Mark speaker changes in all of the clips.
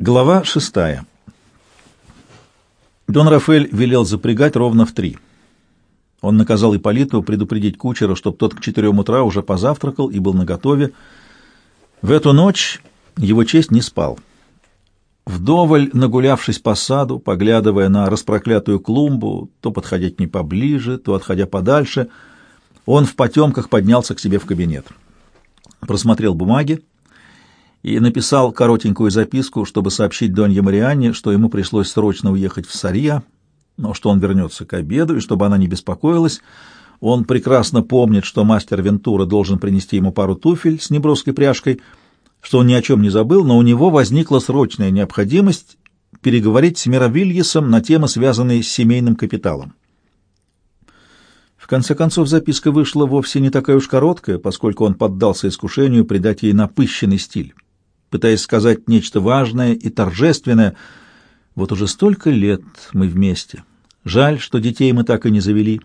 Speaker 1: Глава шестая. Дон Рафаэль велел запрягать ровно в три. Он наказал Ипполиту предупредить кучера, чтобы тот к четырем утра уже позавтракал и был наготове. В эту ночь его честь не спал. Вдоволь нагулявшись по саду, поглядывая на распроклятую клумбу, то подходя к ней поближе, то отходя подальше, он в потемках поднялся к себе в кабинет. Просмотрел бумаги, и написал коротенькую записку, чтобы сообщить Донье Марианне, что ему пришлось срочно уехать в Сарья, но что он вернется к обеду, и чтобы она не беспокоилась. Он прекрасно помнит, что мастер Вентура должен принести ему пару туфель с неброской пряжкой, что он ни о чем не забыл, но у него возникла срочная необходимость переговорить с Мировильесом на темы, связанные с семейным капиталом. В конце концов, записка вышла вовсе не такая уж короткая, поскольку он поддался искушению придать ей напыщенный стиль пытаясь сказать нечто важное и торжественное. Вот уже столько лет мы вместе. Жаль, что детей мы так и не завели.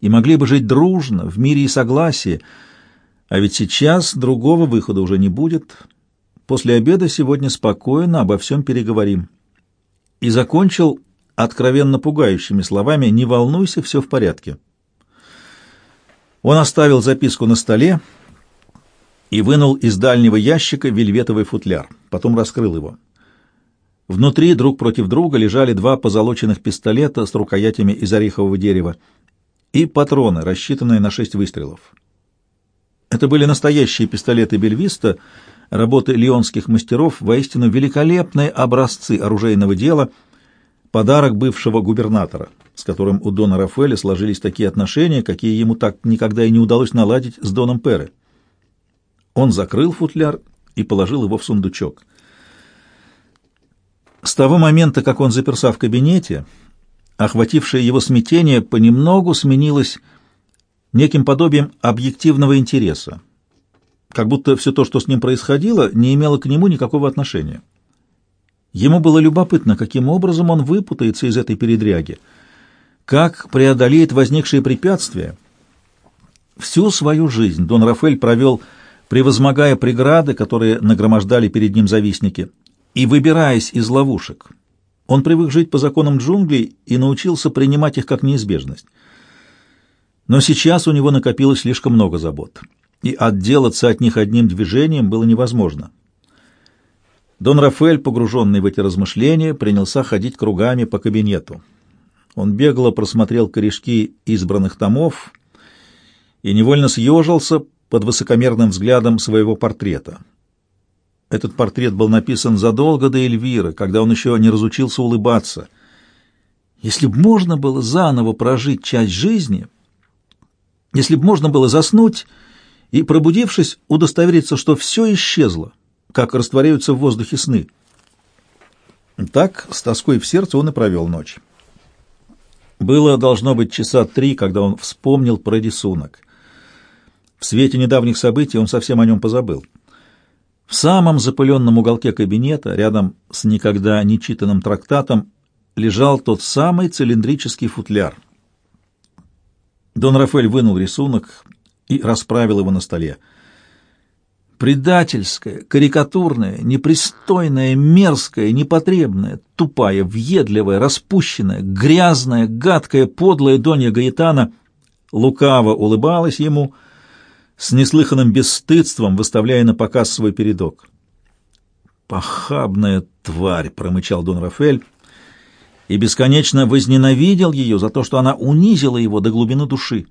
Speaker 1: И могли бы жить дружно, в мире и согласии. А ведь сейчас другого выхода уже не будет. После обеда сегодня спокойно обо всем переговорим. И закончил откровенно пугающими словами «Не волнуйся, все в порядке». Он оставил записку на столе, и вынул из дальнего ящика вельветовый футляр. Потом раскрыл его. Внутри друг против друга лежали два позолоченных пистолета с рукоятями из орехового дерева и патроны, рассчитанные на шесть выстрелов. Это были настоящие пистолеты Бельвиста, работы лионских мастеров, воистину великолепные образцы оружейного дела, подарок бывшего губернатора, с которым у Дона Рафаэля сложились такие отношения, какие ему так никогда и не удалось наладить с Доном Перре. Он закрыл футляр и положил его в сундучок. С того момента, как он заперся в кабинете, охватившее его смятение понемногу сменилось неким подобием объективного интереса, как будто все то, что с ним происходило, не имело к нему никакого отношения. Ему было любопытно, каким образом он выпутается из этой передряги, как преодолеет возникшие препятствия. Всю свою жизнь Дон Рафаэль провел превозмогая преграды, которые нагромождали перед ним завистники, и выбираясь из ловушек. Он привык жить по законам джунглей и научился принимать их как неизбежность. Но сейчас у него накопилось слишком много забот, и отделаться от них одним движением было невозможно. Дон Рафаэль, погруженный в эти размышления, принялся ходить кругами по кабинету. Он бегло просмотрел корешки избранных томов и невольно съежился, под высокомерным взглядом своего портрета. Этот портрет был написан задолго до Эльвиры, когда он еще не разучился улыбаться. Если б можно было заново прожить часть жизни, если б можно было заснуть и, пробудившись, удостовериться, что все исчезло, как растворяются в воздухе сны. Так, с тоской в сердце, он и провел ночь. Было, должно быть, часа три, когда он вспомнил про рисунок — в свете недавних событий он совсем о нем позабыл. В самом запыленном уголке кабинета, рядом с никогда не читанным трактатом, лежал тот самый цилиндрический футляр. Дон Рафаэль вынул рисунок и расправил его на столе. Предательская, карикатурная, непристойная, мерзкая, непотребная, тупая, въедливая, распущенная, грязная, гадкая, подлая Донья Гаэтана лукаво улыбалась ему — с неслыханным бесстыдством выставляя на показ свой передок. «Похабная тварь!» — промычал Дон Рафель и бесконечно возненавидел ее за то, что она унизила его до глубины души.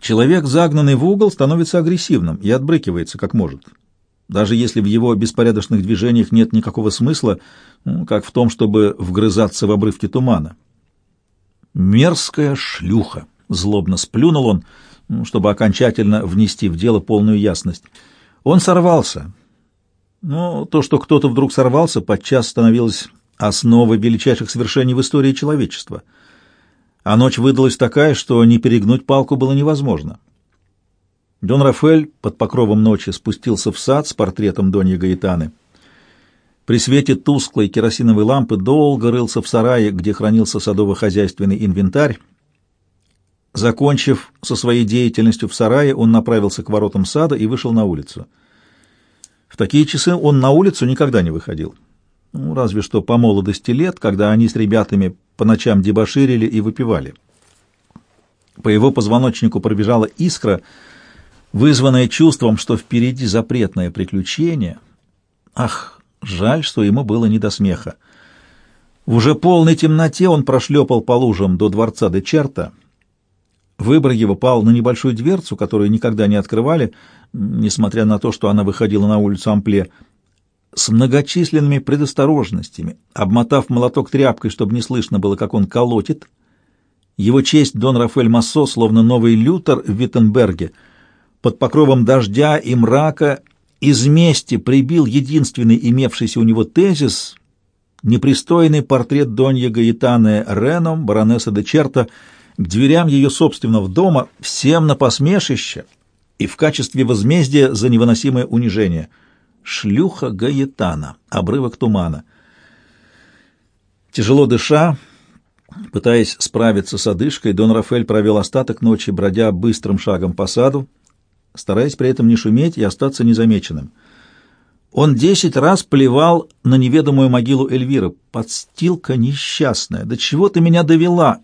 Speaker 1: Человек, загнанный в угол, становится агрессивным и отбрыкивается, как может. Даже если в его беспорядочных движениях нет никакого смысла, ну, как в том, чтобы вгрызаться в обрывки тумана. «Мерзкая шлюха!» — злобно сплюнул он — чтобы окончательно внести в дело полную ясность. Он сорвался. Но то, что кто-то вдруг сорвался, подчас становилось основой величайших свершений в истории человечества. А ночь выдалась такая, что не перегнуть палку было невозможно. Дон Рафаэль под покровом ночи спустился в сад с портретом Доньи Гаэтаны. При свете тусклой керосиновой лампы долго рылся в сарае, где хранился садово-хозяйственный инвентарь, Закончив со своей деятельностью в сарае, он направился к воротам сада и вышел на улицу. В такие часы он на улицу никогда не выходил. Ну, разве что по молодости лет, когда они с ребятами по ночам дебоширили и выпивали. По его позвоночнику пробежала искра, вызванная чувством, что впереди запретное приключение. Ах, жаль, что ему было не до смеха. В уже полной темноте он прошлепал по лужам до дворца де Черта. Выбор его пал на небольшую дверцу, которую никогда не открывали, несмотря на то, что она выходила на улицу Ампле, с многочисленными предосторожностями, обмотав молоток тряпкой, чтобы не слышно было, как он колотит. Его честь Дон Рафаэль Массо, словно новый Лютер в Виттенберге, под покровом дождя и мрака из мести прибил единственный имевшийся у него тезис — непристойный портрет Донья Гаэтаны Реном, баронесса де Черта, дверям ее собственного дома, всем на посмешище и в качестве возмездия за невыносимое унижение. Шлюха Гаэтана, обрывок тумана. Тяжело дыша, пытаясь справиться с одышкой, Дон Рафель провел остаток ночи, бродя быстрым шагом по саду, стараясь при этом не шуметь и остаться незамеченным. Он десять раз плевал на неведомую могилу Эльвиры. Подстилка несчастная, до чего ты меня довела?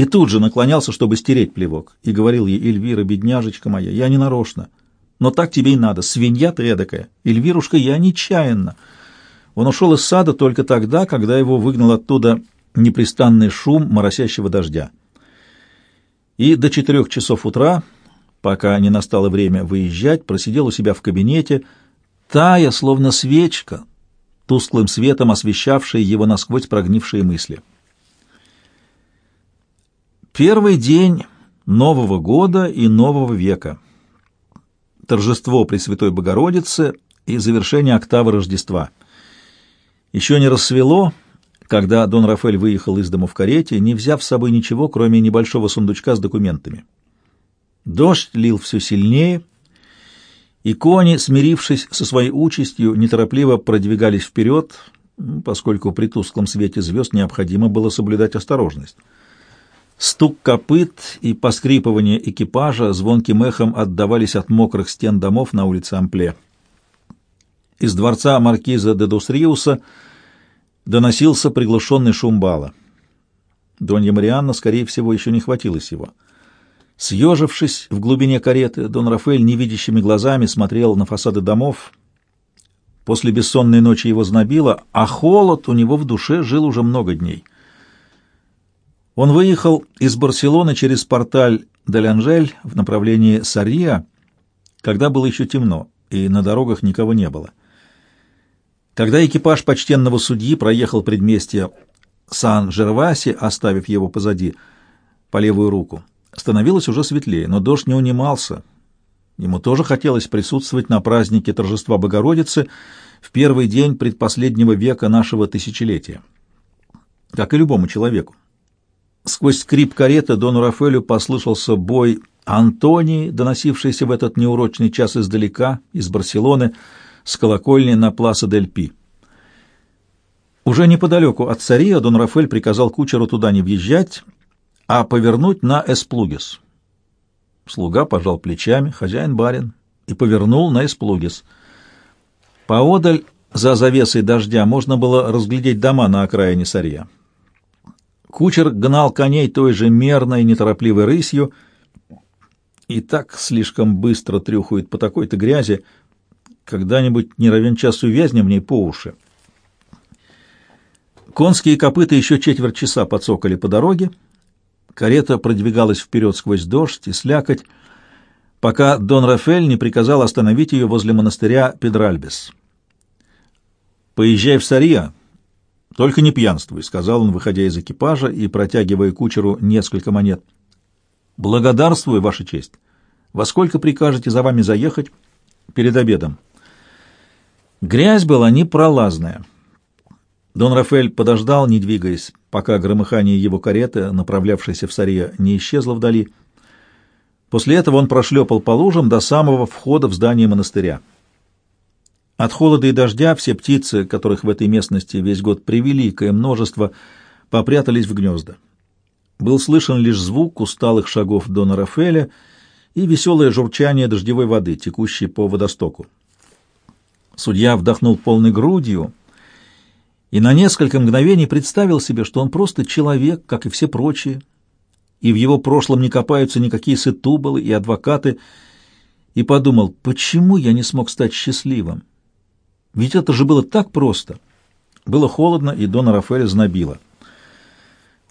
Speaker 1: И тут же наклонялся, чтобы стереть плевок, и говорил ей, Эльвира, бедняжечка моя, я не нарочно. Но так тебе и надо, свинья ты эдакая. Эльвирушка, я нечаянно. Он ушел из сада только тогда, когда его выгнал оттуда непрестанный шум моросящего дождя. И до четырех часов утра, пока не настало время выезжать, просидел у себя в кабинете, тая, словно свечка, тусклым светом освещавшая его насквозь прогнившие мысли. Первый день Нового года и Нового века. Торжество Пресвятой Богородицы и завершение октавы Рождества. Еще не рассвело, когда Дон Рафаэль выехал из дома в карете, не взяв с собой ничего, кроме небольшого сундучка с документами. Дождь лил все сильнее, и кони, смирившись со своей участью, неторопливо продвигались вперед, поскольку при тусклом свете звезд необходимо было соблюдать осторожность. Стук копыт и поскрипывание экипажа звонким эхом отдавались от мокрых стен домов на улице Ампле. Из дворца маркиза де Дусриуса доносился приглушенный шум бала. Донья Марианна, скорее всего, еще не хватилась его. Съежившись в глубине кареты, Дон Рафаэль невидящими глазами смотрел на фасады домов. После бессонной ночи его знобило, а холод у него в душе жил уже много дней. Он выехал из Барселоны через порталь Делянжель в направлении Сария, когда было еще темно, и на дорогах никого не было. Когда экипаж почтенного судьи проехал предместье Сан-Жерваси, оставив его позади, по левую руку, Становилось уже светлее, но дождь не унимался. Ему тоже хотелось присутствовать на празднике торжества Богородицы в первый день предпоследнего века нашего тысячелетия. Как и любому человеку. Сквозь скрип кареты Дону Рафаэлю послышался бой Антонии, доносившийся в этот неурочный час издалека, из Барселоны, с колокольни на Пласа дель Пи. Уже неподалеку от Цария Дон Рафаэль приказал кучеру туда не въезжать, а повернуть на Эсплугис. Слуга пожал плечами, хозяин-барин, и повернул на Эсплугис. Поодаль, за завесой дождя, можно было разглядеть дома на окраине Сарья. Кучер гнал коней той же мерной, неторопливой рысью, и так слишком быстро трюхает по такой-то грязи, когда-нибудь не равен час увязнем в ней по уши. Конские копыта еще четверть часа подсокали по дороге, Карета продвигалась вперед сквозь дождь и слякоть, пока Дон Рафель не приказал остановить ее возле монастыря Педральбес. «Поезжай в Сария, только не пьянствуй», — сказал он, выходя из экипажа и протягивая кучеру несколько монет. «Благодарствую, Ваша честь. Во сколько прикажете за вами заехать?» «Перед обедом». Грязь была непролазная. Дон Рафаэль подождал, не двигаясь, пока громыхание его кареты, направлявшейся в Сария, не исчезло вдали. После этого он прошлепал по лужам до самого входа в здание монастыря. От холода и дождя все птицы, которых в этой местности весь год превеликое множество, попрятались в гнезда. Был слышен лишь звук усталых шагов Дона Рафеля и веселое журчание дождевой воды, текущей по водостоку. Судья вдохнул полной грудью и на несколько мгновений представил себе, что он просто человек, как и все прочие, и в его прошлом не копаются никакие сытубалы и адвокаты, и подумал, почему я не смог стать счастливым? Ведь это же было так просто. Было холодно, и Дона Рафаэля знобило.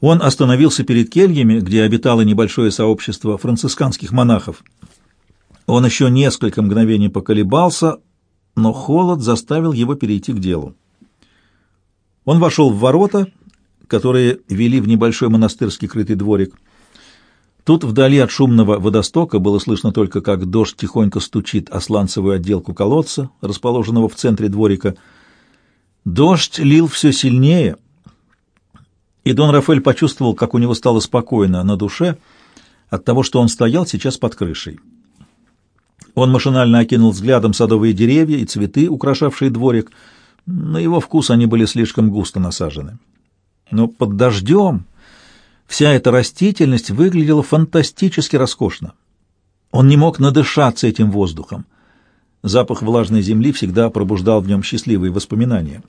Speaker 1: Он остановился перед кельями, где обитало небольшое сообщество францисканских монахов. Он еще несколько мгновений поколебался, но холод заставил его перейти к делу. Он вошел в ворота, которые вели в небольшой монастырский крытый дворик. Тут вдали от шумного водостока было слышно только, как дождь тихонько стучит о сланцевую отделку колодца, расположенного в центре дворика. Дождь лил все сильнее — и Дон Рафаэль почувствовал, как у него стало спокойно на душе от того, что он стоял сейчас под крышей. Он машинально окинул взглядом садовые деревья и цветы, украшавшие дворик. На его вкус они были слишком густо насажены. Но под дождем вся эта растительность выглядела фантастически роскошно. Он не мог надышаться этим воздухом. Запах влажной земли всегда пробуждал в нем счастливые воспоминания.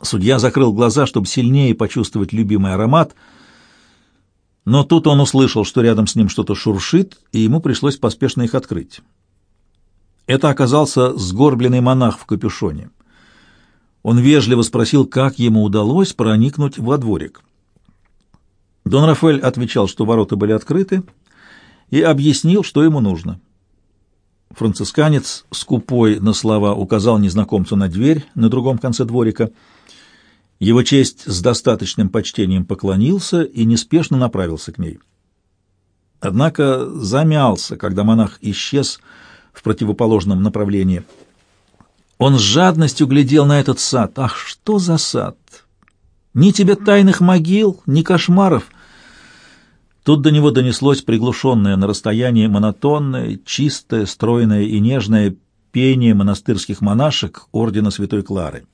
Speaker 1: Судья закрыл глаза, чтобы сильнее почувствовать любимый аромат, но тут он услышал, что рядом с ним что-то шуршит, и ему пришлось поспешно их открыть. Это оказался сгорбленный монах в капюшоне. Он вежливо спросил, как ему удалось проникнуть во дворик. Дон Рафаэль отвечал, что ворота были открыты, и объяснил, что ему нужно. Францисканец, скупой на слова, указал незнакомцу на дверь на другом конце дворика — его честь с достаточным почтением поклонился и неспешно направился к ней. Однако замялся, когда монах исчез в противоположном направлении. Он с жадностью глядел на этот сад. Ах, что за сад! Ни тебе тайных могил, ни кошмаров. Тут до него донеслось приглушенное на расстоянии монотонное, чистое, стройное и нежное пение монастырских монашек ордена Святой Клары.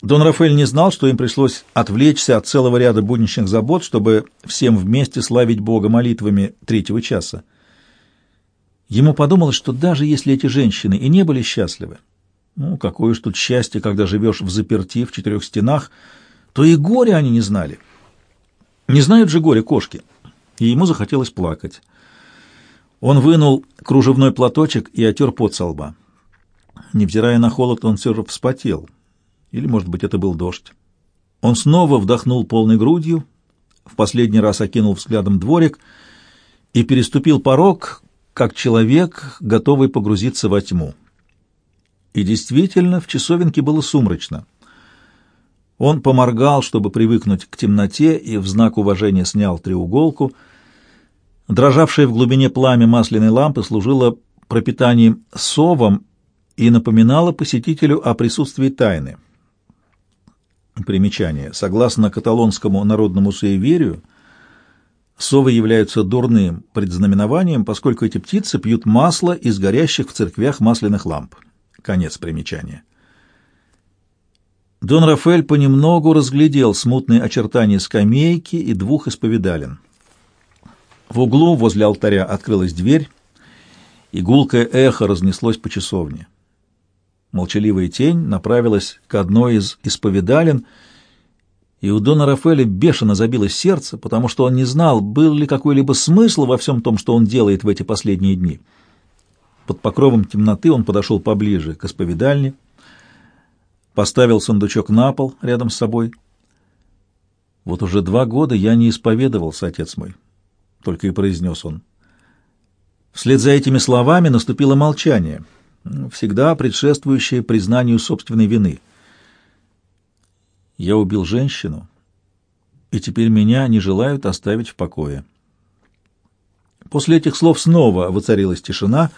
Speaker 1: Дон Рафаэль не знал, что им пришлось отвлечься от целого ряда будничных забот, чтобы всем вместе славить Бога молитвами третьего часа. Ему подумалось, что даже если эти женщины и не были счастливы, ну, какое уж тут счастье, когда живешь в заперти в четырех стенах, то и горе они не знали. Не знают же горе кошки. И ему захотелось плакать. Он вынул кружевной платочек и отер пот со лба. Невзирая на холод, он все же вспотел — или, может быть, это был дождь. Он снова вдохнул полной грудью, в последний раз окинул взглядом дворик и переступил порог, как человек, готовый погрузиться во тьму. И действительно, в часовенке было сумрачно. Он поморгал, чтобы привыкнуть к темноте, и в знак уважения снял треуголку. Дрожавшее в глубине пламя масляной лампы служило пропитанием совом и напоминало посетителю о присутствии тайны. Примечание. Согласно каталонскому народному суеверию, совы являются дурным предзнаменованием, поскольку эти птицы пьют масло из горящих в церквях масляных ламп. Конец примечания. Дон Рафаэль понемногу разглядел смутные очертания скамейки и двух исповедален. В углу возле алтаря открылась дверь, и гулкое эхо разнеслось по часовне. Молчаливая тень направилась к одной из исповедален, и у Дона Рафаэля бешено забилось сердце, потому что он не знал, был ли какой-либо смысл во всем том, что он делает в эти последние дни. Под покровом темноты он подошел поближе к исповедальне, поставил сундучок на пол рядом с собой. «Вот уже два года я не исповедовался, отец мой», — только и произнес он. Вслед за этими словами наступило молчание — всегда предшествующее признанию собственной вины. Я убил женщину, и теперь меня не желают оставить в покое. После этих слов снова воцарилась тишина.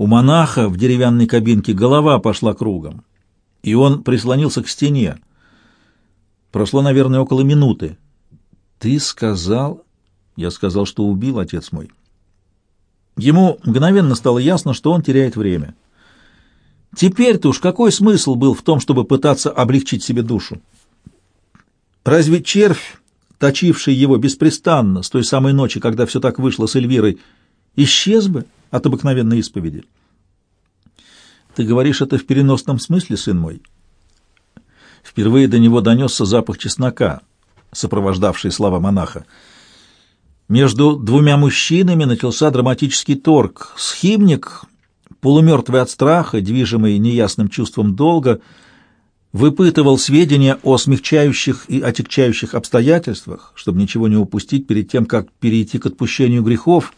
Speaker 1: У монаха в деревянной кабинке голова пошла кругом, и он прислонился к стене. Прошло, наверное, около минуты. «Ты сказал...» «Я сказал, что убил, отец мой». Ему мгновенно стало ясно, что он теряет время. Теперь-то уж какой смысл был в том, чтобы пытаться облегчить себе душу? Разве червь, точивший его беспрестанно с той самой ночи, когда все так вышло с Эльвирой, исчез бы от обыкновенной исповеди? Ты говоришь это в переносном смысле, сын мой? Впервые до него донесся запах чеснока, сопровождавший слова монаха. Между двумя мужчинами начался драматический торг. Схимник, полумертвый от страха, движимый неясным чувством долга, выпытывал сведения о смягчающих и отягчающих обстоятельствах, чтобы ничего не упустить перед тем, как перейти к отпущению грехов,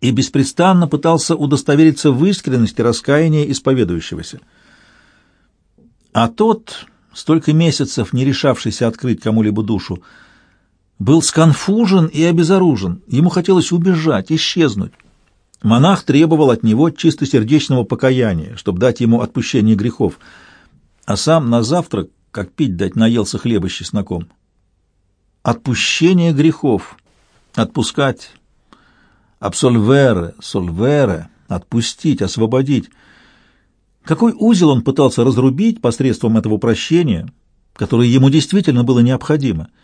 Speaker 1: и беспрестанно пытался удостовериться в искренности раскаяния исповедующегося. А тот, столько месяцев не решавшийся открыть кому-либо душу, был сконфужен и обезоружен, ему хотелось убежать, исчезнуть. Монах требовал от него чистосердечного покаяния, чтобы дать ему отпущение грехов, а сам на завтрак, как пить дать, наелся хлеба с чесноком. Отпущение грехов, отпускать, абсольвере, сольвере, отпустить, освободить. Какой узел он пытался разрубить посредством этого прощения, которое ему действительно было необходимо —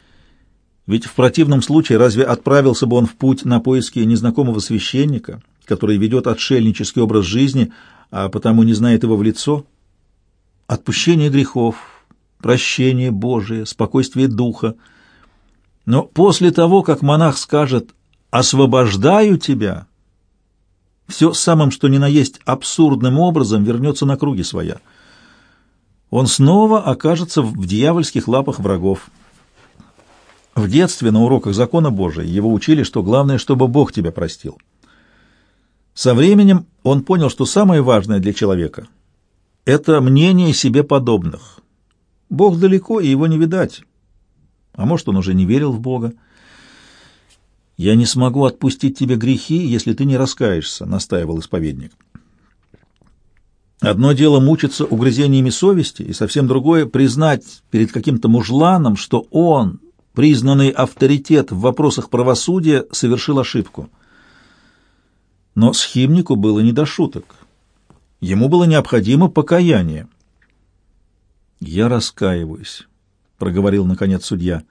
Speaker 1: ведь в противном случае разве отправился бы он в путь на поиски незнакомого священника, который ведет отшельнический образ жизни, а потому не знает его в лицо? Отпущение грехов, прощение Божие, спокойствие духа. Но после того, как монах скажет «освобождаю тебя», все самым, что ни на есть, абсурдным образом вернется на круги своя. Он снова окажется в дьявольских лапах врагов. В детстве на уроках закона Божия его учили, что главное, чтобы Бог тебя простил. Со временем он понял, что самое важное для человека — это мнение себе подобных. Бог далеко, и его не видать. А может, он уже не верил в Бога. «Я не смогу отпустить тебе грехи, если ты не раскаешься», — настаивал исповедник. Одно дело мучиться угрызениями совести, и совсем другое — признать перед каким-то мужланом, что он, признанный авторитет в вопросах правосудия, совершил ошибку. Но схимнику было не до шуток. Ему было необходимо покаяние. «Я раскаиваюсь», — проговорил наконец судья.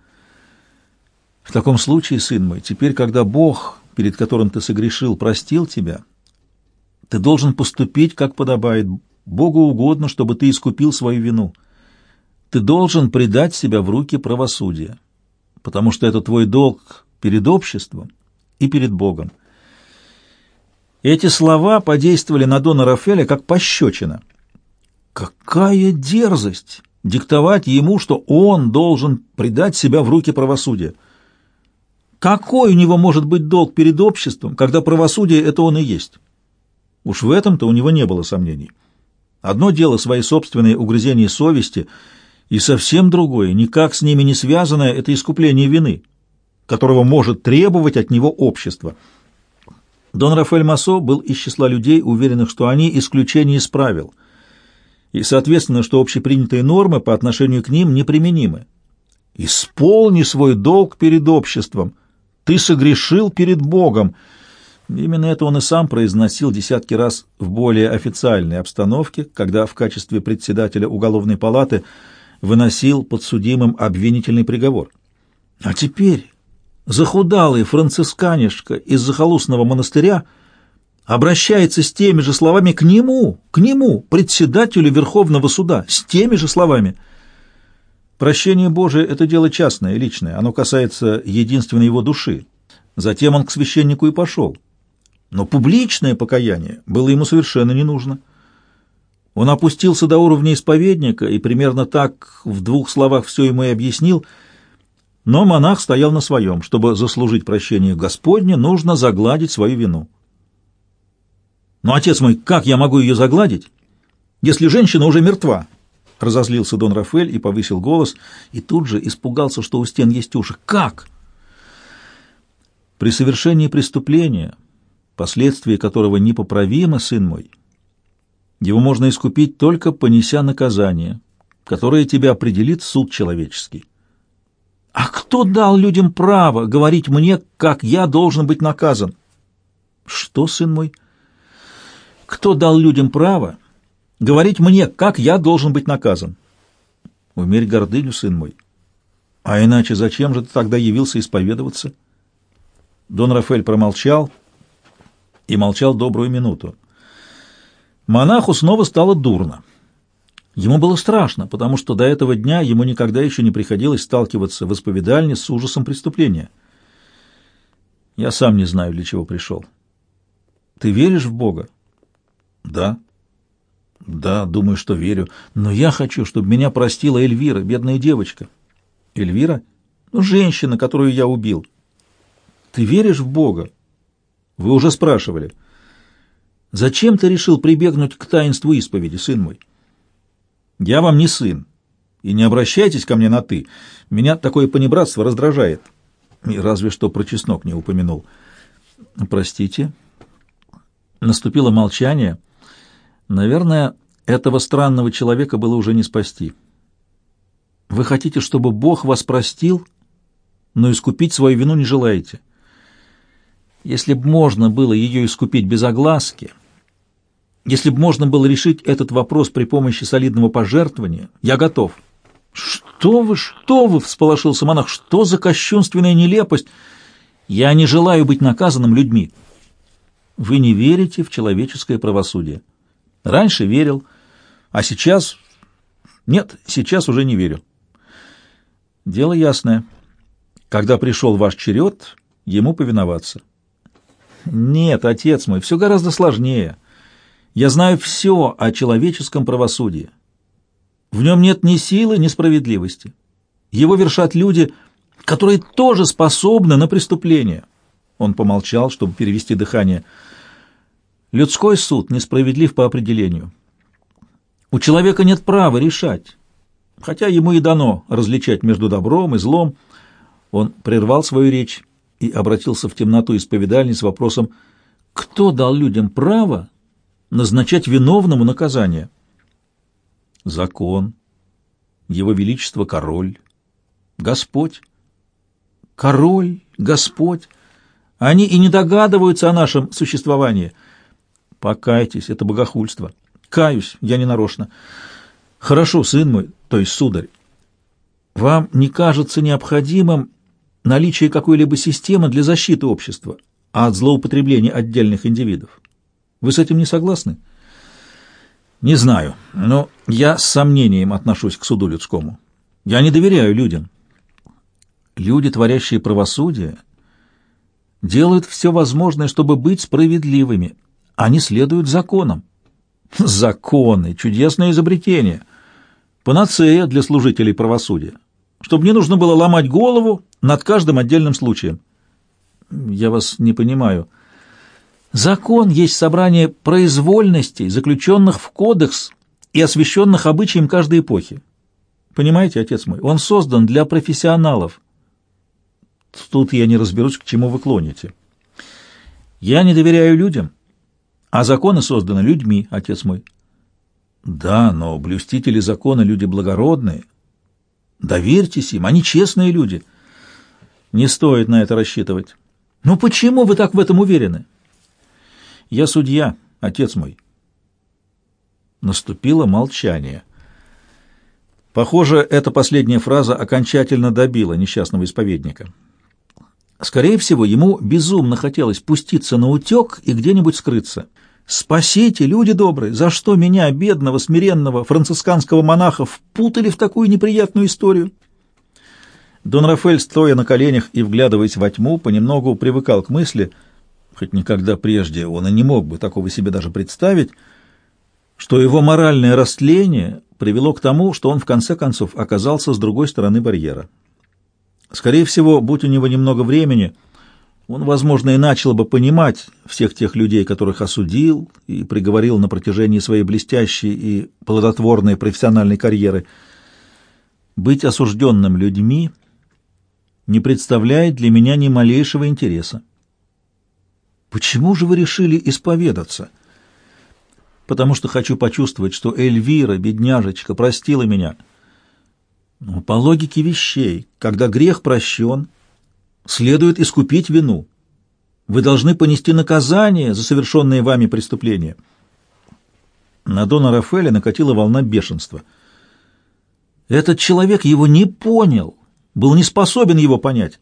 Speaker 1: «В таком случае, сын мой, теперь, когда Бог, перед которым ты согрешил, простил тебя, ты должен поступить, как подобает. Богу угодно, чтобы ты искупил свою вину. Ты должен предать себя в руки правосудия потому что это твой долг перед обществом и перед Богом. Эти слова подействовали на Дона Рафеля как пощечина. Какая дерзость диктовать ему, что он должен предать себя в руки правосудия. Какой у него может быть долг перед обществом, когда правосудие — это он и есть? Уж в этом-то у него не было сомнений. Одно дело свои собственные угрызения совести — и совсем другое, никак с ними не связанное, это искупление вины, которого может требовать от него общество. Дон Рафаэль Массо был из числа людей, уверенных, что они исключение из правил, и, соответственно, что общепринятые нормы по отношению к ним неприменимы. «Исполни свой долг перед обществом, ты согрешил перед Богом», Именно это он и сам произносил десятки раз в более официальной обстановке, когда в качестве председателя уголовной палаты – выносил подсудимым обвинительный приговор. А теперь захудалый францисканишка из захолустного монастыря обращается с теми же словами к нему, к нему, председателю Верховного суда, с теми же словами. Прощение Божие — это дело частное, личное, оно касается единственной его души. Затем он к священнику и пошел. Но публичное покаяние было ему совершенно не нужно. Он опустился до уровня исповедника и примерно так в двух словах все ему и объяснил, но монах стоял на своем. Чтобы заслужить прощение Господне, нужно загладить свою вину. «Но, отец мой, как я могу ее загладить, если женщина уже мертва?» Разозлился Дон Рафаэль и повысил голос, и тут же испугался, что у стен есть уши. «Как?» «При совершении преступления, последствия которого непоправимы, сын мой, — его можно искупить только понеся наказание, которое тебя определит суд человеческий. А кто дал людям право говорить мне, как я должен быть наказан? Что, сын мой? Кто дал людям право говорить мне, как я должен быть наказан? Умерь гордыню, сын мой. А иначе зачем же ты тогда явился исповедоваться? Дон Рафаэль промолчал и молчал добрую минуту. Монаху снова стало дурно. Ему было страшно, потому что до этого дня ему никогда еще не приходилось сталкиваться в исповедальне с ужасом преступления. Я сам не знаю, для чего пришел. Ты веришь в Бога? Да. Да, думаю, что верю. Но я хочу, чтобы меня простила Эльвира, бедная девочка. Эльвира? Ну, женщина, которую я убил. Ты веришь в Бога? Вы уже спрашивали. Зачем ты решил прибегнуть к таинству исповеди, сын мой? Я вам не сын. И не обращайтесь ко мне на «ты». Меня такое понебратство раздражает. И разве что про чеснок не упомянул. Простите. Наступило молчание. Наверное, этого странного человека было уже не спасти. Вы хотите, чтобы Бог вас простил, но искупить свою вину не желаете? Если б можно было ее искупить без огласки, если б можно было решить этот вопрос при помощи солидного пожертвования, я готов. Что вы, что вы, всполошился монах, что за кощунственная нелепость? Я не желаю быть наказанным людьми. Вы не верите в человеческое правосудие. Раньше верил, а сейчас... Нет, сейчас уже не верю. Дело ясное. Когда пришел ваш черед, ему повиноваться. Нет, отец мой, все гораздо сложнее. Я знаю все о человеческом правосудии. В нем нет ни силы, ни справедливости. Его вершат люди, которые тоже способны на преступление. Он помолчал, чтобы перевести дыхание. Людской суд несправедлив по определению. У человека нет права решать, хотя ему и дано различать между добром и злом. Он прервал свою речь и обратился в темноту исповедальни с вопросом, кто дал людям право назначать виновному наказание? Закон, Его Величество король, Господь. Король, Господь. Они и не догадываются о нашем существовании. Покайтесь, это богохульство. Каюсь, я не нарочно. Хорошо, сын мой, то есть сударь, вам не кажется необходимым наличие какой-либо системы для защиты общества от злоупотребления отдельных индивидов. Вы с этим не согласны? Не знаю, но я с сомнением отношусь к суду людскому. Я не доверяю людям. Люди, творящие правосудие, делают все возможное, чтобы быть справедливыми. Они следуют законам. Законы, чудесное изобретение, панацея для служителей правосудия, чтобы не нужно было ломать голову над каждым отдельным случаем. Я вас не понимаю. Закон есть собрание произвольностей, заключенных в кодекс и освященных обычаем каждой эпохи. Понимаете, отец мой, он создан для профессионалов. Тут я не разберусь, к чему вы клоните. Я не доверяю людям, а законы созданы людьми, отец мой. Да, но блюстители закона люди благородные. Доверьтесь им, они честные люди. Не стоит на это рассчитывать. Ну почему вы так в этом уверены? Я судья, отец мой. Наступило молчание. Похоже, эта последняя фраза окончательно добила несчастного исповедника. Скорее всего, ему безумно хотелось пуститься на утек и где-нибудь скрыться. «Спасите, люди добрые! За что меня, бедного, смиренного францисканского монаха, впутали в такую неприятную историю?» Дон Рафаэль, стоя на коленях и вглядываясь во тьму, понемногу привыкал к мысли, хоть никогда прежде он и не мог бы такого себе даже представить, что его моральное растление привело к тому, что он в конце концов оказался с другой стороны барьера. Скорее всего, будь у него немного времени, он, возможно, и начал бы понимать всех тех людей, которых осудил и приговорил на протяжении своей блестящей и плодотворной профессиональной карьеры. Быть осужденным людьми не представляет для меня ни малейшего интереса. Почему же вы решили исповедаться? Потому что хочу почувствовать, что Эльвира, бедняжечка, простила меня — но по логике вещей, когда грех прощен, следует искупить вину. Вы должны понести наказание за совершенные вами преступления. На Дона Рафаэля накатила волна бешенства. Этот человек его не понял, был не способен его понять.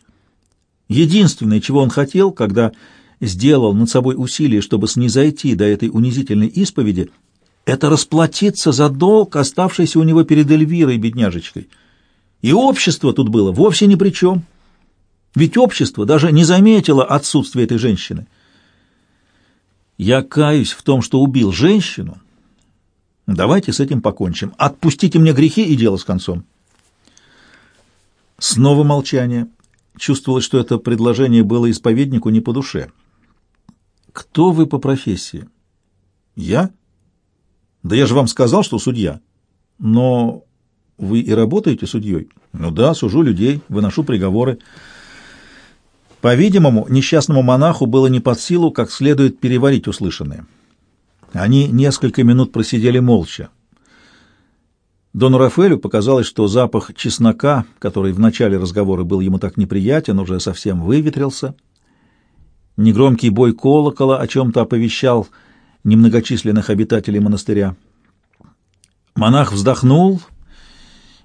Speaker 1: Единственное, чего он хотел, когда сделал над собой усилие, чтобы снизойти до этой унизительной исповеди, Это расплатиться за долг, оставшийся у него перед Эльвирой, бедняжечкой. И общество тут было вовсе ни при чем. Ведь общество даже не заметило отсутствие этой женщины. Я каюсь в том, что убил женщину. Давайте с этим покончим. Отпустите мне грехи и дело с концом. Снова молчание. Чувствовалось, что это предложение было исповеднику не по душе. «Кто вы по профессии?» «Я?» «Да я же вам сказал, что судья». «Но вы и работаете судьей?» «Ну да, сужу людей, выношу приговоры». По-видимому, несчастному монаху было не под силу как следует переварить услышанное. Они несколько минут просидели молча. Дону Рафаэлю показалось, что запах чеснока, который в начале разговора был ему так неприятен, уже совсем выветрился. Негромкий бой колокола о чем-то оповещал немногочисленных обитателей монастыря. Монах вздохнул,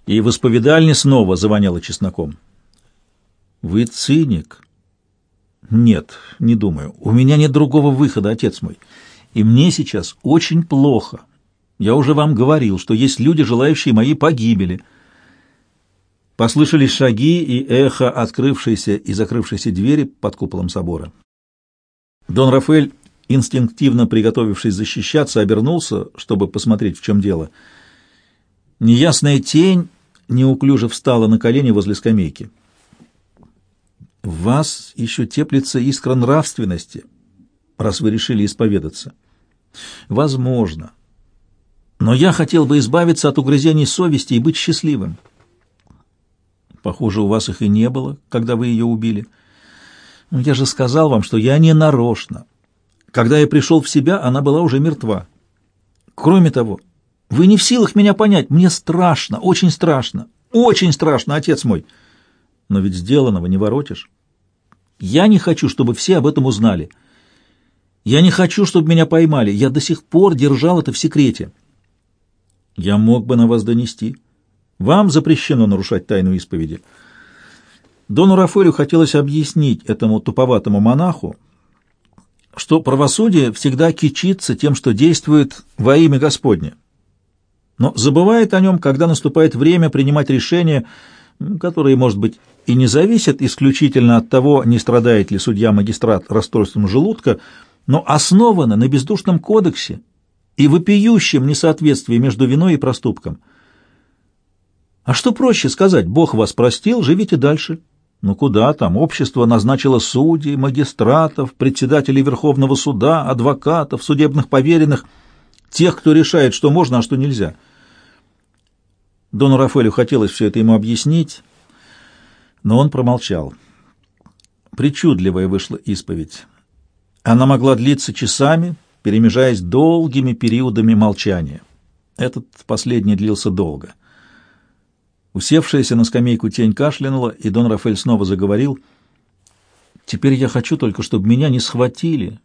Speaker 1: и в исповедальне снова завоняло чесноком. «Вы циник», «Нет, не думаю. У меня нет другого выхода, отец мой. И мне сейчас очень плохо. Я уже вам говорил, что есть люди, желающие моей погибели». Послышались шаги и эхо открывшейся и закрывшейся двери под куполом собора. Дон Рафаэль, инстинктивно приготовившись защищаться, обернулся, чтобы посмотреть, в чем дело. Неясная тень неуклюже встала на колени возле скамейки. В вас еще теплится искра нравственности, раз вы решили исповедаться. Возможно. Но я хотел бы избавиться от угрызений совести и быть счастливым. Похоже, у вас их и не было, когда вы ее убили. Но я же сказал вам, что я не нарочно. Когда я пришел в себя, она была уже мертва. Кроме того, вы не в силах меня понять. Мне страшно, очень страшно, очень страшно, отец мой. Но ведь сделанного не воротишь. Я не хочу, чтобы все об этом узнали. Я не хочу, чтобы меня поймали. Я до сих пор держал это в секрете. Я мог бы на вас донести. Вам запрещено нарушать тайну исповеди. Дону Рафаэлю хотелось объяснить этому туповатому монаху, что правосудие всегда кичится тем, что действует во имя Господне, но забывает о нем, когда наступает время принимать решения, которые, может быть, и не зависят исключительно от того, не страдает ли судья-магистрат расстройством желудка, но основаны на бездушном кодексе и вопиющем несоответствии между виной и проступком. А что проще сказать, Бог вас простил, живите дальше. Ну куда там, общество назначило судей, магистратов, председателей Верховного суда, адвокатов, судебных поверенных, тех, кто решает, что можно, а что нельзя – Дону Рафаэлю хотелось все это ему объяснить, но он промолчал. Причудливая вышла исповедь. Она могла длиться часами, перемежаясь долгими периодами молчания. Этот последний длился долго. Усевшаяся на скамейку тень кашлянула, и Дон Рафаэль снова заговорил. «Теперь я хочу только, чтобы меня не схватили,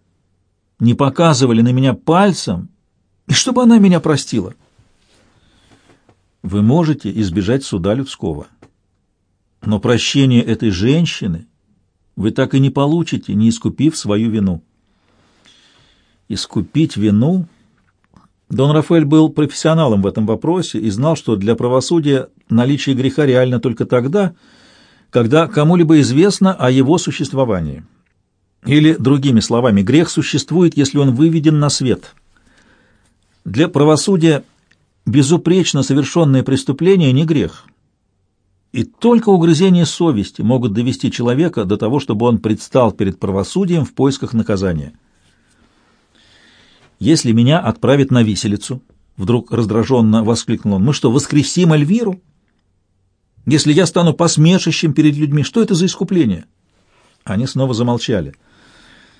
Speaker 1: не показывали на меня пальцем, и чтобы она меня простила». Вы можете избежать суда людского. Но прощение этой женщины вы так и не получите, не искупив свою вину. Искупить вину? Дон Рафаэль был профессионалом в этом вопросе и знал, что для правосудия наличие греха реально только тогда, когда кому-либо известно о его существовании. Или, другими словами, грех существует, если он выведен на свет. Для правосудия безупречно совершенное преступление не грех. И только угрызения совести могут довести человека до того, чтобы он предстал перед правосудием в поисках наказания. «Если меня отправят на виселицу», — вдруг раздраженно воскликнул он, — «мы что, воскресим Альвиру? Если я стану посмешищем перед людьми, что это за искупление?» Они снова замолчали.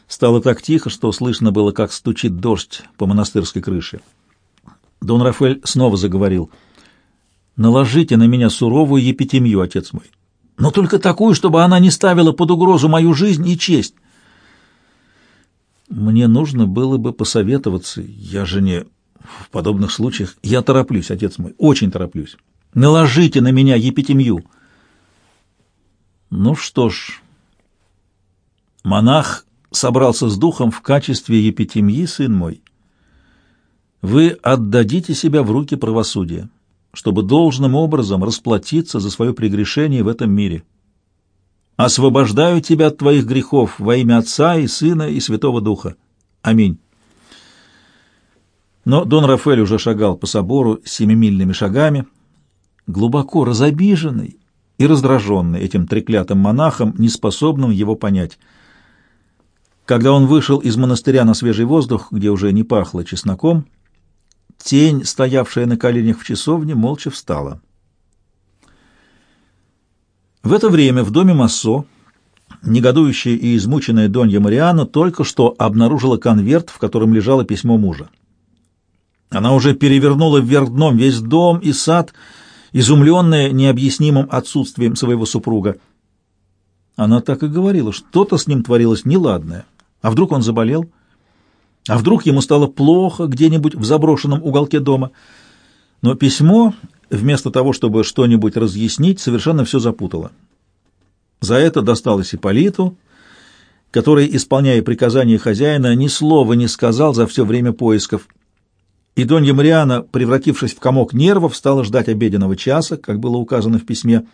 Speaker 1: Стало так тихо, что слышно было, как стучит дождь по монастырской крыше. Дон Рафаэль снова заговорил. «Наложите на меня суровую епитемию, отец мой, но только такую, чтобы она не ставила под угрозу мою жизнь и честь». «Мне нужно было бы посоветоваться, я же не...» В подобных случаях я тороплюсь, отец мой, очень тороплюсь. Наложите на меня епитемью. Ну что ж, монах собрался с духом в качестве епитемьи, сын мой. Вы отдадите себя в руки правосудия, чтобы должным образом расплатиться за свое прегрешение в этом мире. Освобождаю тебя от твоих грехов во имя Отца и Сына и Святого Духа. Аминь. Но Дон Рафаэль уже шагал по собору семимильными шагами, глубоко разобиженный и раздраженный этим треклятым монахом, неспособным его понять. Когда он вышел из монастыря на свежий воздух, где уже не пахло чесноком, тень, стоявшая на коленях в часовне, молча встала. В это время в доме Массо негодующая и измученная Донья Мариана только что обнаружила конверт, в котором лежало письмо мужа. Она уже перевернула вверх дном весь дом и сад, изумленная необъяснимым отсутствием своего супруга. Она так и говорила, что-то с ним творилось неладное. А вдруг он заболел? А вдруг ему стало плохо где-нибудь в заброшенном уголке дома? Но письмо, вместо того, чтобы что-нибудь разъяснить, совершенно все запутало. За это досталось Ипполиту, который, исполняя приказания хозяина, ни слова не сказал за все время поисков — и Донья Мариана, превратившись в комок нервов, стала ждать обеденного часа, как было указано в письме.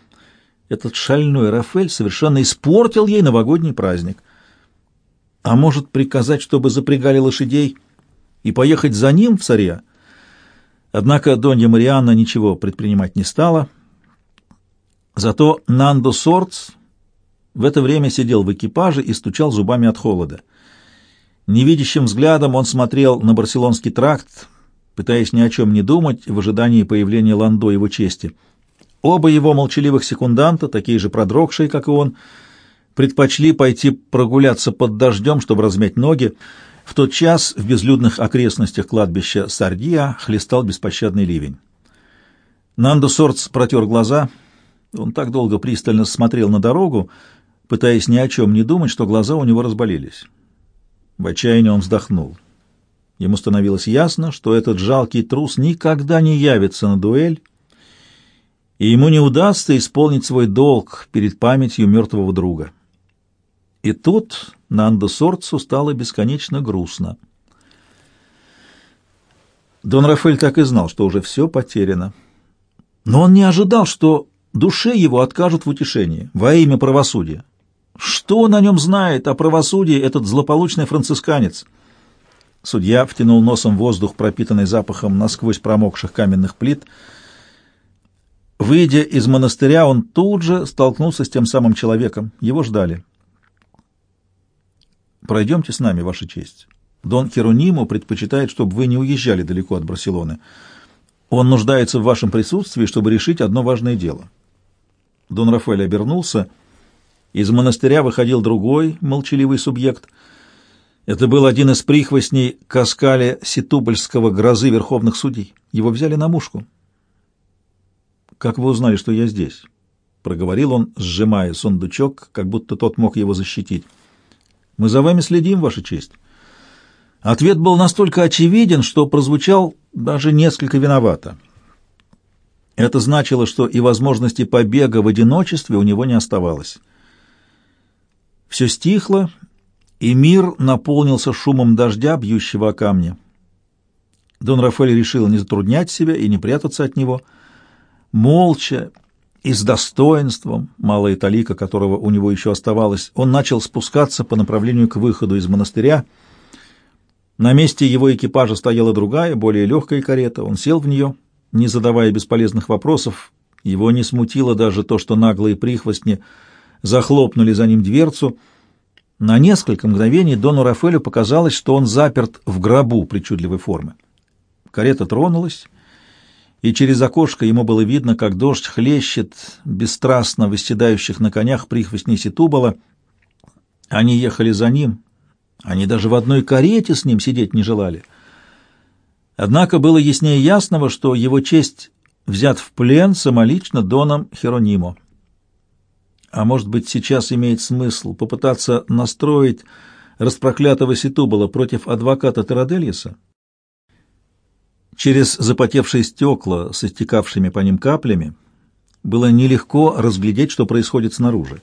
Speaker 1: Этот шальной Рафель совершенно испортил ей новогодний праздник. А может приказать, чтобы запрягали лошадей и поехать за ним в царя? Однако Донья Марианна ничего предпринимать не стала. Зато Нандо Сорц в это время сидел в экипаже и стучал зубами от холода. Невидящим взглядом он смотрел на барселонский тракт, пытаясь ни о чем не думать в ожидании появления Ландо его чести. Оба его молчаливых секунданта, такие же продрогшие, как и он, предпочли пойти прогуляться под дождем, чтобы размять ноги. В тот час в безлюдных окрестностях кладбища Сардия хлестал беспощадный ливень. Нандо Сорц протер глаза. Он так долго пристально смотрел на дорогу, пытаясь ни о чем не думать, что глаза у него разболелись. В отчаянии он вздохнул. Ему становилось ясно, что этот жалкий трус никогда не явится на дуэль, и ему не удастся исполнить свой долг перед памятью мертвого друга. И тут Нандо Сорцу стало бесконечно грустно. Дон Рафаэль так и знал, что уже все потеряно. Но он не ожидал, что душе его откажут в утешении во имя правосудия. Что о нем знает, о правосудии, этот злополучный францисканец — Судья втянул носом воздух, пропитанный запахом насквозь промокших каменных плит. Выйдя из монастыря, он тут же столкнулся с тем самым человеком. Его ждали. «Пройдемте с нами, Ваша честь. Дон Херонимо предпочитает, чтобы вы не уезжали далеко от Барселоны. Он нуждается в вашем присутствии, чтобы решить одно важное дело». Дон Рафаэль обернулся. Из монастыря выходил другой молчаливый субъект — это был один из прихвостней Каскаля Ситубальского грозы верховных судей. Его взяли на мушку. «Как вы узнали, что я здесь?» — проговорил он, сжимая сундучок, как будто тот мог его защитить. «Мы за вами следим, Ваша честь». Ответ был настолько очевиден, что прозвучал даже несколько виновато. Это значило, что и возможности побега в одиночестве у него не оставалось. Все стихло, и мир наполнился шумом дождя, бьющего о камни. Дон Рафаэль решил не затруднять себя и не прятаться от него. Молча и с достоинством, малая талика которого у него еще оставалось, он начал спускаться по направлению к выходу из монастыря. На месте его экипажа стояла другая, более легкая карета. Он сел в нее, не задавая бесполезных вопросов. Его не смутило даже то, что наглые прихвостни захлопнули за ним дверцу — на несколько мгновений Дону Рафелю показалось, что он заперт в гробу причудливой формы. Карета тронулась, и через окошко ему было видно, как дождь хлещет бесстрастно восседающих на конях прихвостней Ситубала. Они ехали за ним, они даже в одной карете с ним сидеть не желали. Однако было яснее ясного, что его честь взят в плен самолично Доном Херонимо. А может быть, сейчас имеет смысл попытаться настроить распроклятого Ситубала против адвоката Тарадельеса? Через запотевшие стекла с истекавшими по ним каплями было нелегко разглядеть, что происходит снаружи.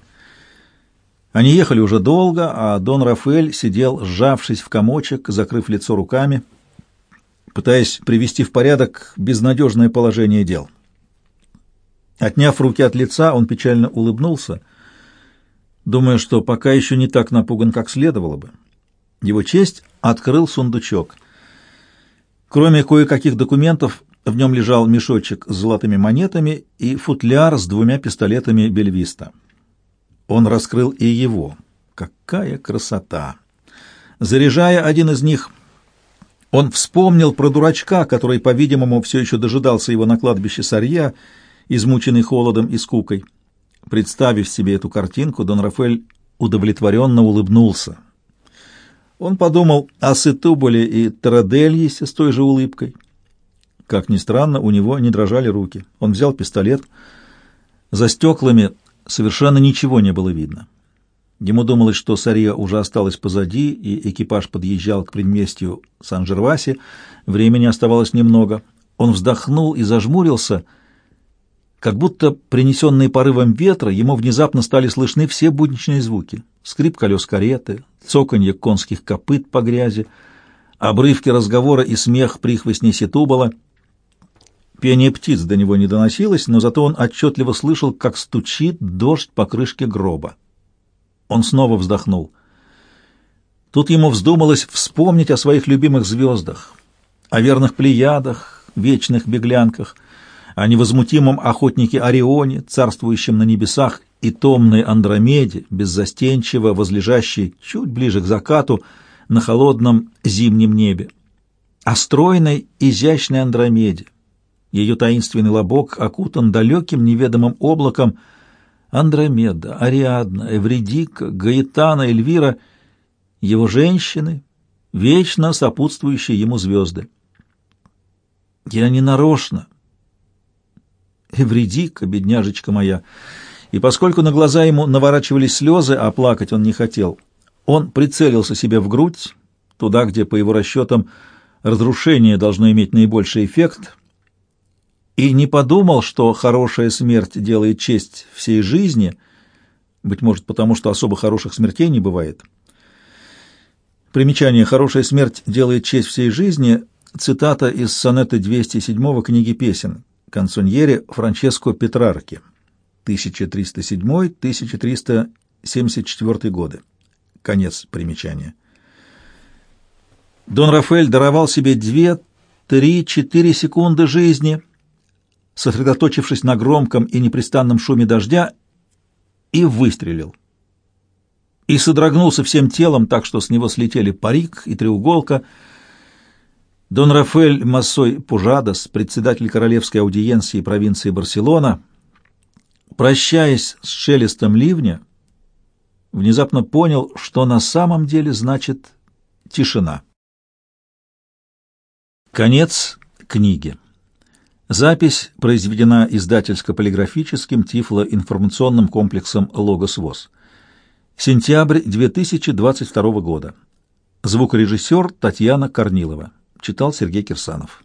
Speaker 1: Они ехали уже долго, а Дон Рафаэль сидел, сжавшись в комочек, закрыв лицо руками. пытаясь привести в порядок безнадежное положение дел. Отняв руки от лица, он печально улыбнулся, думая, что пока еще не так напуган, как следовало бы. Его честь открыл сундучок. Кроме кое-каких документов, в нем лежал мешочек с золотыми монетами и футляр с двумя пистолетами Бельвиста. Он раскрыл и его. Какая красота! Заряжая один из них, он вспомнил про дурачка, который, по-видимому, все еще дожидался его на кладбище Сарья, измученный холодом и скукой. Представив себе эту картинку, Дон Рафаэль удовлетворенно улыбнулся. Он подумал о Сетуболе и Тарадельесе с той же улыбкой. Как ни странно, у него не дрожали руки. Он взял пистолет. За стеклами совершенно ничего не было видно. Ему думалось, что Сария уже осталась позади, и экипаж подъезжал к предместью Сан-Жерваси. Времени оставалось немного. Он вздохнул и зажмурился — как будто принесенные порывом ветра, ему внезапно стали слышны все будничные звуки. Скрип колес кареты, цоканье конских копыт по грязи, обрывки разговора и смех прихвостней Сетубала. Пение птиц до него не доносилось, но зато он отчетливо слышал, как стучит дождь по крышке гроба. Он снова вздохнул. Тут ему вздумалось вспомнить о своих любимых звездах, о верных плеядах, вечных беглянках — о невозмутимом охотнике Орионе, царствующем на небесах, и томной Андромеде, беззастенчиво возлежащей чуть ближе к закату на холодном зимнем небе. О стройной, изящной Андромеде. Ее таинственный лобок окутан далеким неведомым облаком Андромеда, Ариадна, Эвредика, Гаэтана, Эльвира, его женщины, вечно сопутствующие ему звезды. Я не нарочно, Эвредика, бедняжечка моя. И поскольку на глаза ему наворачивались слезы, а плакать он не хотел, он прицелился себе в грудь, туда, где, по его расчетам, разрушение должно иметь наибольший эффект, и не подумал, что хорошая смерть делает честь всей жизни, быть может, потому что особо хороших смертей не бывает. Примечание «Хорошая смерть делает честь всей жизни» — цитата из сонета 207 книги песен, канцоньере Франческо Петрарки, 1307-1374 годы. Конец примечания. Дон Рафаэль даровал себе две, три, четыре секунды жизни, сосредоточившись на громком и непрестанном шуме дождя, и выстрелил. И содрогнулся всем телом так, что с него слетели парик и треуголка — Дон Рафаэль Массой Пужадос, председатель королевской аудиенции провинции Барселона, прощаясь с шелестом ливня, внезапно понял, что на самом деле значит тишина. Конец книги. Запись произведена издательско-полиграфическим тифлоинформационным комплексом «Логос ВОЗ». Сентябрь 2022 года. Звукорежиссер Татьяна Корнилова. Читал Сергей Кирсанов.